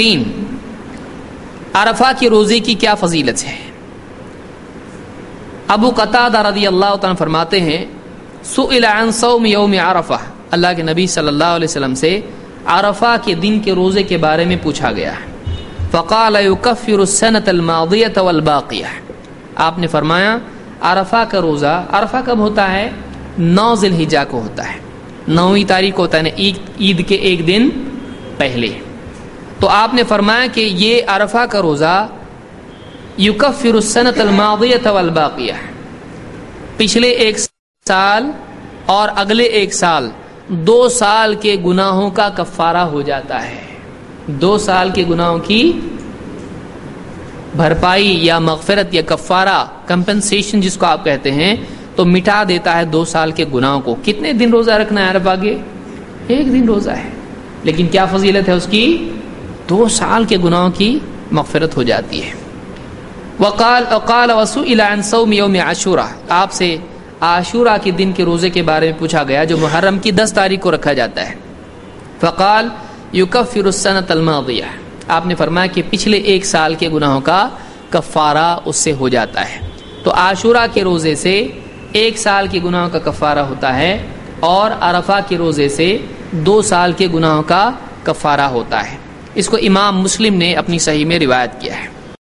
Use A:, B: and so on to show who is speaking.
A: تین عرفہ کی روزے کی کیا فضیلت ہے؟ ابو قطع رضی اللہ تعالیٰ فرماتے ہیں، سئل عن صوم یوم عرفہ۔ اللہ کے نبی صلی اللہ علیہ وسلم سے عرفہ کے دن کے روزے کے بارے میں پوچھا گیا۔ ہے فقال يكفر السنة الماضية والباقية آپ نے فرمایا، عرفہ کا روزہ عرفہ کب ہوتا ہے؟ نو ذی الحجہ کو ہوتا ہے۔ نویں تاریخ کو ہوتا ہے یعنی عید کے ایک دن پہلے۔ تو آپ نے فرمایا کہ یہ عرفہ کا روزہ یکفر السنت الماضیت والباقیہ پچھلے ایک سال اور اگلے ایک سال دو سال کے گناہوں کا کفارہ ہو جاتا ہے۔ دو سال کے گناہوں کی بھرپائی یا مغفرت یا کفارہ، کمپنسیشن جس کو آپ کہتے ہیں، تو مٹا دیتا ہے دو سال کے گناہوں کو۔ کتنے دن روزہ رکھنا ہے عرب آگے ایک دن روزہ ہے۔ لیکن کیا فضیلت ہے اس کی؟ دو سال کے گناہوں کی مغفرت ہو جاتی ہے۔ وقال وقال وسو صوم یوم عاشورہ۔ آپ سے عاشورہ کے دن کے روزے کے بارے میں پوچھا گیا، جو محرم کی دس تاریخ کو رکھا جاتا ہے۔ فقال، یکفر السنۃ الماضیہ۔ آپ نے فرمایا کہ پچھلے ایک سال کے گناہوں کا کفارہ اس سے ہو جاتا ہے۔ تو عاشورہ کے روزے سے ایک سال کے گناہوں کا کفارہ ہوتا ہے اور عرفہ کے روزے سے دو سال کے گناہوں کا کفارہ ہوتا ہے۔ اس کو امام مسلم نے اپنی صحیح میں روایت کیا ہے۔